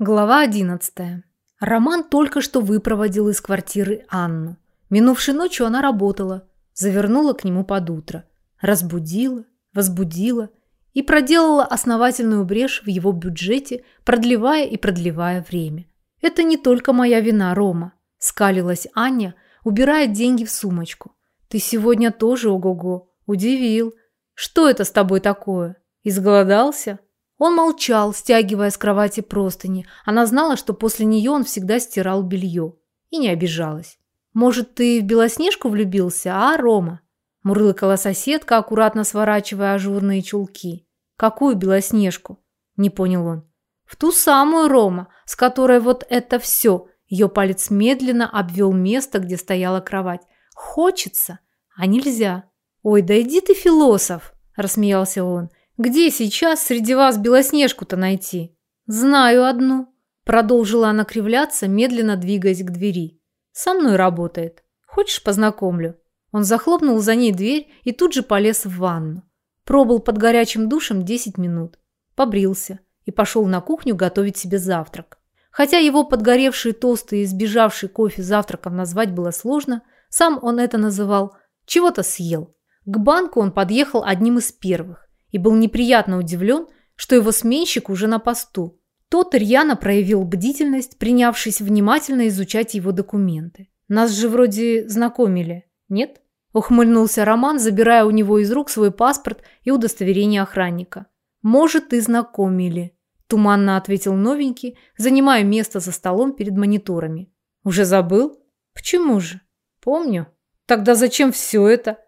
Глава 11. Роман только что выпроводил из квартиры Анну. Минувшей ночью она работала, завернула к нему под утро, разбудила, возбудила и проделала основательную брешь в его бюджете, продлевая и продлевая время. «Это не только моя вина, Рома», – скалилась Аня, убирая деньги в сумочку. «Ты сегодня тоже ого-го, удивил. Что это с тобой такое? Изголодался?» Он молчал, стягивая с кровати простыни. Она знала, что после нее он всегда стирал белье. И не обижалась. «Может, ты в Белоснежку влюбился, а, Рома?» Мурлыкала соседка, аккуратно сворачивая ажурные чулки. «Какую Белоснежку?» – не понял он. «В ту самую, Рома, с которой вот это все». Ее палец медленно обвел место, где стояла кровать. «Хочется, а нельзя». «Ой, да иди ты, философ!» – рассмеялся он. Где сейчас среди вас Белоснежку-то найти? Знаю одну, продолжила она кривляться, медленно двигаясь к двери. Со мной работает. Хочешь, познакомлю? Он захлопнул за ней дверь и тут же полез в ванну. Пробыл под горячим душем 10 минут. Побрился и пошел на кухню готовить себе завтрак. Хотя его подгоревший тосты и сбежавший кофе завтраком назвать было сложно, сам он это называл «чего-то съел». К банку он подъехал одним из первых и был неприятно удивлен, что его сменщик уже на посту. Тот рьяно проявил бдительность, принявшись внимательно изучать его документы. «Нас же вроде знакомили, нет?» Ухмыльнулся Роман, забирая у него из рук свой паспорт и удостоверение охранника. «Может, и знакомили», – туманно ответил новенький, занимая место за столом перед мониторами. «Уже забыл? Почему же?» «Помню. Тогда зачем все это?»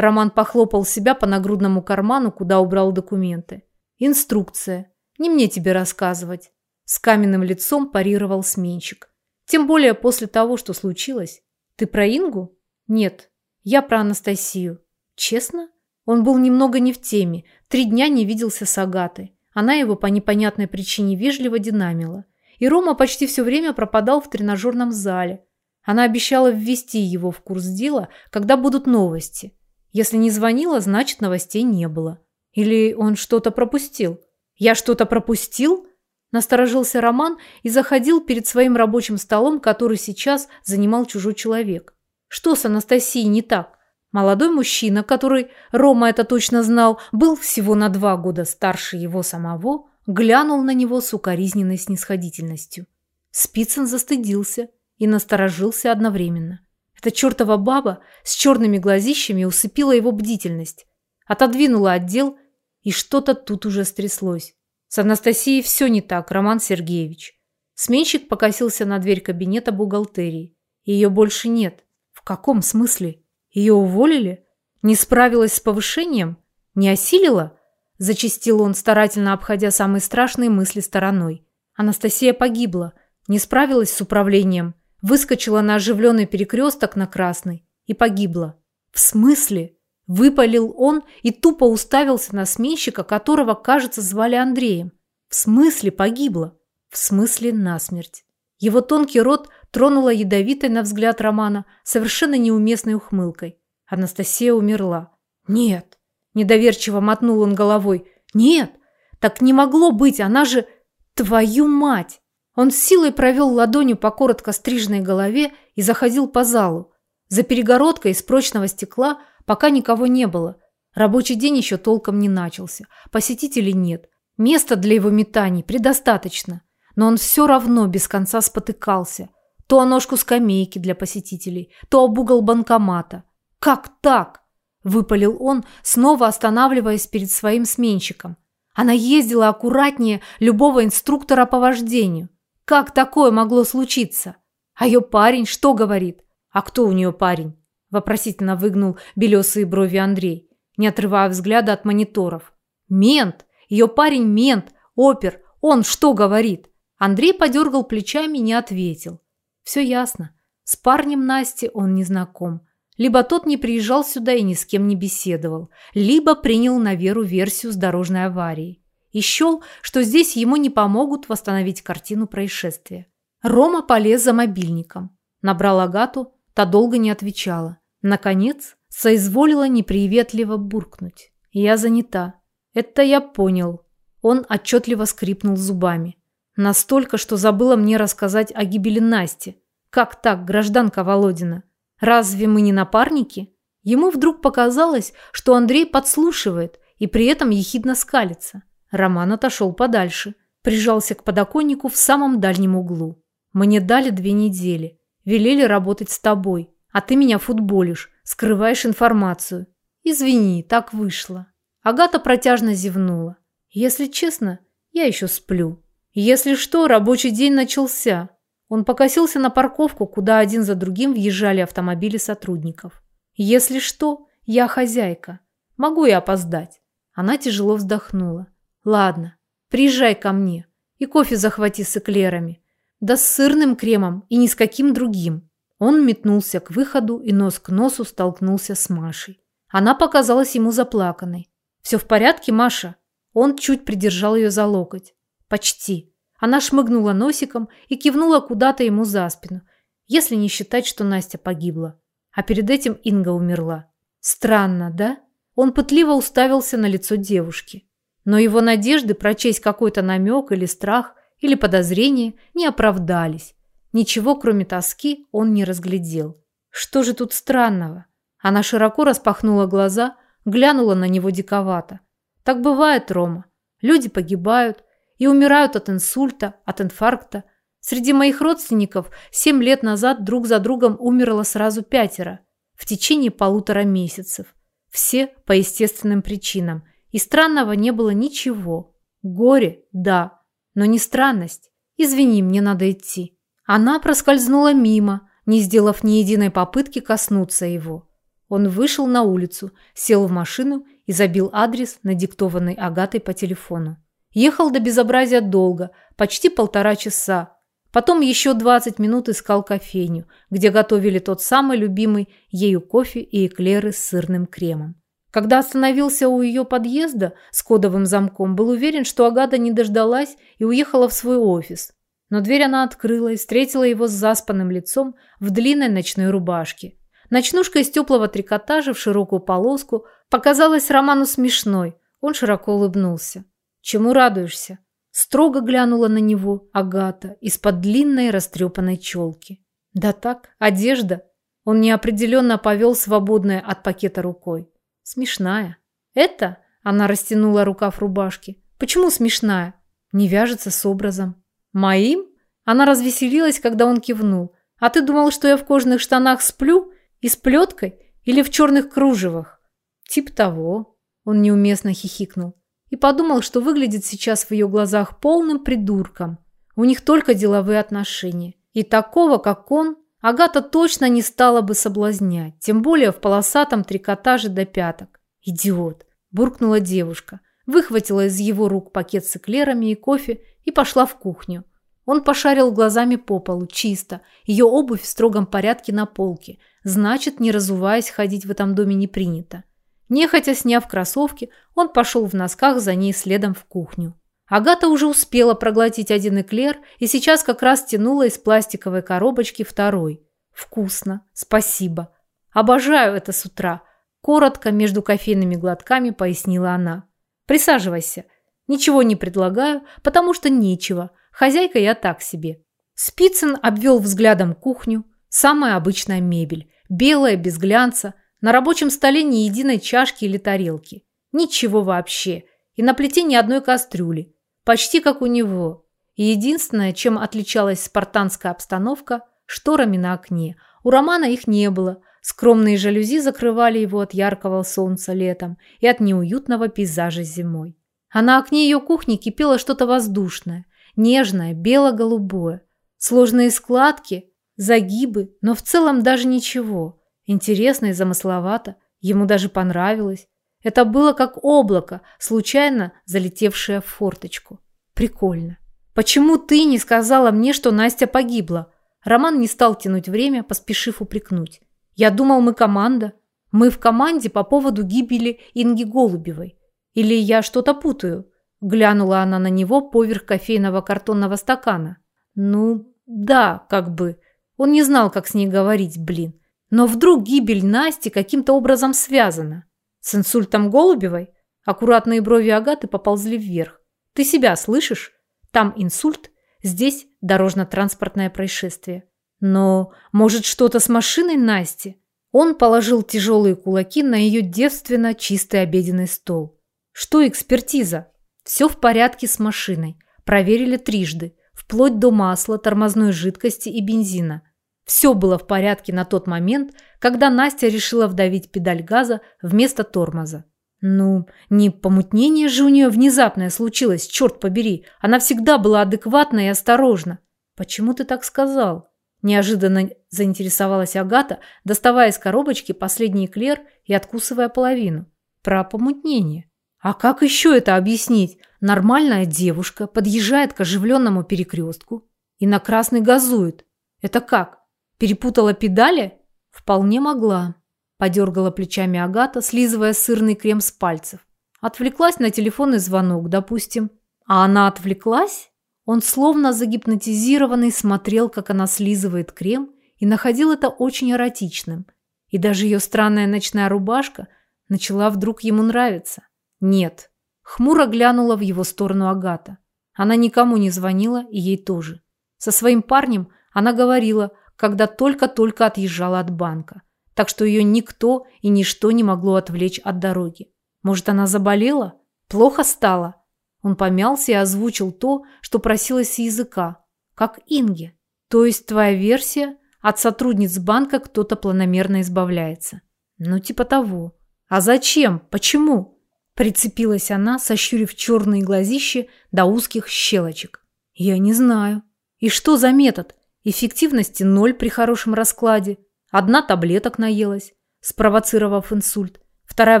Роман похлопал себя по нагрудному карману, куда убрал документы. «Инструкция. Не мне тебе рассказывать». С каменным лицом парировал сменщик. «Тем более после того, что случилось. Ты про Ингу?» «Нет. Я про Анастасию». «Честно?» Он был немного не в теме. Три дня не виделся с Агатой. Она его по непонятной причине вежливо динамила. И Рома почти все время пропадал в тренажерном зале. Она обещала ввести его в курс дела, когда будут новости. Если не звонила, значит, новостей не было. Или он что-то пропустил? Я что-то пропустил? Насторожился Роман и заходил перед своим рабочим столом, который сейчас занимал чужой человек. Что с Анастасией не так? Молодой мужчина, который, Рома это точно знал, был всего на два года старше его самого, глянул на него с укоризненной снисходительностью. Спицын застыдился и насторожился одновременно. Эта чертова баба с черными глазищами усыпила его бдительность, отодвинула отдел, и что-то тут уже стряслось. С Анастасией все не так, Роман Сергеевич. Сменщик покосился на дверь кабинета бухгалтерии. Ее больше нет. В каком смысле? Ее уволили? Не справилась с повышением? Не осилила? Зачистил он, старательно обходя самые страшные мысли стороной. Анастасия погибла, не справилась с управлением, выскочила на оживленный перекресток на Красный и погибла. В смысле? Выпалил он и тупо уставился на сменщика, которого, кажется, звали Андреем. В смысле погибла? В смысле насмерть. Его тонкий рот тронула ядовитой на взгляд Романа совершенно неуместной ухмылкой. Анастасия умерла. Нет. Недоверчиво мотнул он головой. Нет. Так не могло быть, она же... Твою мать! Он с силой провел ладонью по коротко стриженной голове и заходил по залу. За перегородкой из прочного стекла пока никого не было. Рабочий день еще толком не начался. Посетителей нет. Места для его метаний предостаточно. Но он все равно без конца спотыкался. То о ножку скамейки для посетителей, то об угол банкомата. «Как так?» – выпалил он, снова останавливаясь перед своим сменщиком. Она ездила аккуратнее любого инструктора по вождению. Как такое могло случиться? А ее парень что говорит? А кто у нее парень? Вопросительно выгнул белесые брови Андрей, не отрывая взгляда от мониторов. Мент! Ее парень мент, опер. Он что говорит? Андрей подергал плечами и не ответил. Все ясно. С парнем Насти он не знаком. Либо тот не приезжал сюда и ни с кем не беседовал, либо принял на веру версию с дорожной аварией и счел, что здесь ему не помогут восстановить картину происшествия. Рома полез за мобильником. Набрал Агату, та долго не отвечала. Наконец, соизволила неприветливо буркнуть. «Я занята». «Это я понял». Он отчетливо скрипнул зубами. Настолько, что забыла мне рассказать о гибели Насти. Как так, гражданка Володина? Разве мы не напарники? Ему вдруг показалось, что Андрей подслушивает и при этом ехидно скалится. Роман отошел подальше, прижался к подоконнику в самом дальнем углу. Мне дали две недели. Велели работать с тобой. А ты меня футболишь, скрываешь информацию. Извини, так вышло. Агата протяжно зевнула. Если честно, я еще сплю. Если что, рабочий день начался. Он покосился на парковку, куда один за другим въезжали автомобили сотрудников. Если что, я хозяйка. Могу и опоздать. Она тяжело вздохнула. Ладно, приезжай ко мне. И кофе захвати с эклерами. Да с сырным кремом и ни с каким другим. Он метнулся к выходу и нос к носу столкнулся с Машей. Она показалась ему заплаканной. «Все в порядке, Маша?» Он чуть придержал ее за локоть. Почти. Она шмыгнула носиком и кивнула куда-то ему за спину, если не считать, что Настя погибла. А перед этим Инга умерла. Странно, да? Он пытливо уставился на лицо девушки. Но его надежды прочесть какой-то намек или страх или подозрение не оправдались. Ничего, кроме тоски, он не разглядел. Что же тут странного? Она широко распахнула глаза, глянула на него диковато. Так бывает, Рома. Люди погибают, и умирают от инсульта, от инфаркта. Среди моих родственников семь лет назад друг за другом умерло сразу пятеро в течение полутора месяцев. Все по естественным причинам. И странного не было ничего. Горе, да, но не странность. Извини, мне надо идти. Она проскользнула мимо, не сделав ни единой попытки коснуться его. Он вышел на улицу, сел в машину и забил адрес, надиктованный Агатой по телефону. Ехал до безобразия долго, почти полтора часа. Потом еще 20 минут искал кофейню, где готовили тот самый любимый ею кофе и эклеры с сырным кремом. Когда остановился у ее подъезда с кодовым замком, был уверен, что Агата не дождалась и уехала в свой офис. Но дверь она открыла и встретила его с заспанным лицом в длинной ночной рубашке. Ночнушка из теплого трикотажа в широкую полоску показалась Роману смешной. Он широко улыбнулся. Чему радуешься? Строго глянула на него Агата из-под длинной растрепанной челки. Да так, одежда. Он неопределенно повел свободной от пакета рукой. Смешная. Это? Она растянула рукав рубашки. Почему смешная? Не вяжется с образом. Моим? Она развеселилась, когда он кивнул. А ты думал, что я в кожаных штанах сплю? И с плеткой? Или в черных кружевах? Тип того. Он неуместно хихикнул и подумал, что выглядит сейчас в ее глазах полным придурком. У них только деловые отношения. И такого, как он, Агата точно не стала бы соблазнять, тем более в полосатом трикотаже до пяток. «Идиот!» – буркнула девушка, выхватила из его рук пакет с эклерами и кофе и пошла в кухню. Он пошарил глазами по полу, чисто, ее обувь в строгом порядке на полке, значит, не разуваясь, ходить в этом доме не принято. Нехотя сняв кроссовки, он пошел в носках за ней следом в кухню. Агата уже успела проглотить один эклер и сейчас как раз тянула из пластиковой коробочки второй. Вкусно, спасибо. Обожаю это с утра. Коротко между кофейными глотками пояснила она. Присаживайся. Ничего не предлагаю, потому что нечего. Хозяйка я так себе. Спицын обвел взглядом кухню. Самая обычная мебель. Белая, без глянца – на рабочем столе ни единой чашки или тарелки. Ничего вообще. И на плите ни одной кастрюли. Почти как у него. Единственное, чем отличалась спартанская обстановка – шторами на окне. У Романа их не было. Скромные жалюзи закрывали его от яркого солнца летом и от неуютного пейзажа зимой. А на окне ее кухни кипело что-то воздушное, нежное, бело-голубое. Сложные складки, загибы, но в целом даже ничего – Интересно и замысловато. Ему даже понравилось. Это было как облако, случайно залетевшее в форточку. Прикольно. Почему ты не сказала мне, что Настя погибла? Роман не стал тянуть время, поспешив упрекнуть. Я думал, мы команда. Мы в команде по поводу гибели Инги Голубевой. Или я что-то путаю? Глянула она на него поверх кофейного картонного стакана. Ну, да, как бы. Он не знал, как с ней говорить, блин. Но вдруг гибель Насти каким-то образом связана? С инсультом Голубевой? Аккуратные брови Агаты поползли вверх. Ты себя слышишь? Там инсульт, Здесь дорожно-транспортное происшествие. Но, может, что-то с машиной Насти? Он положил тяжелые кулаки на ее девственно чистый обеденный стол. Что экспертиза? Все в порядке с машиной. Проверили трижды, вплоть до масла, тормозной жидкости и бензина. Все было в порядке на тот момент, когда Настя решила вдавить педаль газа вместо тормоза. Ну, не помутнение же у нее внезапное случилось, черт побери. Она всегда была адекватна и осторожна. Почему ты так сказал? Неожиданно заинтересовалась Агата, доставая из коробочки последний эклер и откусывая половину. Про помутнение. А как еще это объяснить? Нормальная девушка подъезжает к оживленному перекрестку и на красный газует. Это как? Перепутала педали? Вполне могла. Подергала плечами Агата, слизывая сырный крем с пальцев. Отвлеклась на телефонный звонок, допустим. А она отвлеклась? Он словно загипнотизированный смотрел, как она слизывает крем, и находил это очень эротичным. И даже ее странная ночная рубашка начала вдруг ему нравиться. Нет. Хмуро глянула в его сторону Агата. Она никому не звонила, и ей тоже. Со своим парнем она говорила, когда только-только отъезжала от банка так что ее никто и ничто не могло отвлечь от дороги. Может, она заболела? Плохо стало? Он помялся и озвучил то, что просилось с языка. Как Инге. То есть твоя версия, от сотрудниц банка кто-то планомерно избавляется. Ну, типа того. А зачем? Почему? Прицепилась она, сощурив черные глазищи до узких щелочек. Я не знаю. И что за метод? Эффективности ноль при хорошем раскладе. Одна таблеток наелась, спровоцировав инсульт. Вторая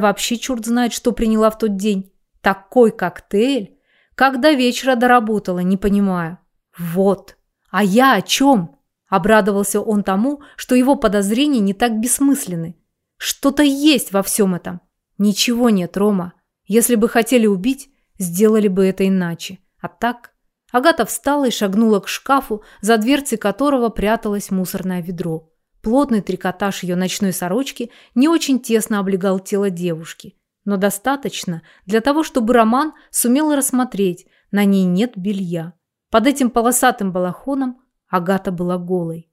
вообще черт знает, что приняла в тот день. Такой коктейль. Как до вечера доработала, не понимаю. Вот. А я о чем? Обрадовался он тому, что его подозрения не так бессмысленны. Что-то есть во всем этом. Ничего нет, Рома. Если бы хотели убить, сделали бы это иначе. А так... Агата встала и шагнула к шкафу, за дверцей которого пряталось мусорное ведро. Плотный трикотаж ее ночной сорочки не очень тесно облегал тело девушки, но достаточно для того, чтобы Роман сумел рассмотреть, на ней нет белья. Под этим полосатым балахоном Агата была голой.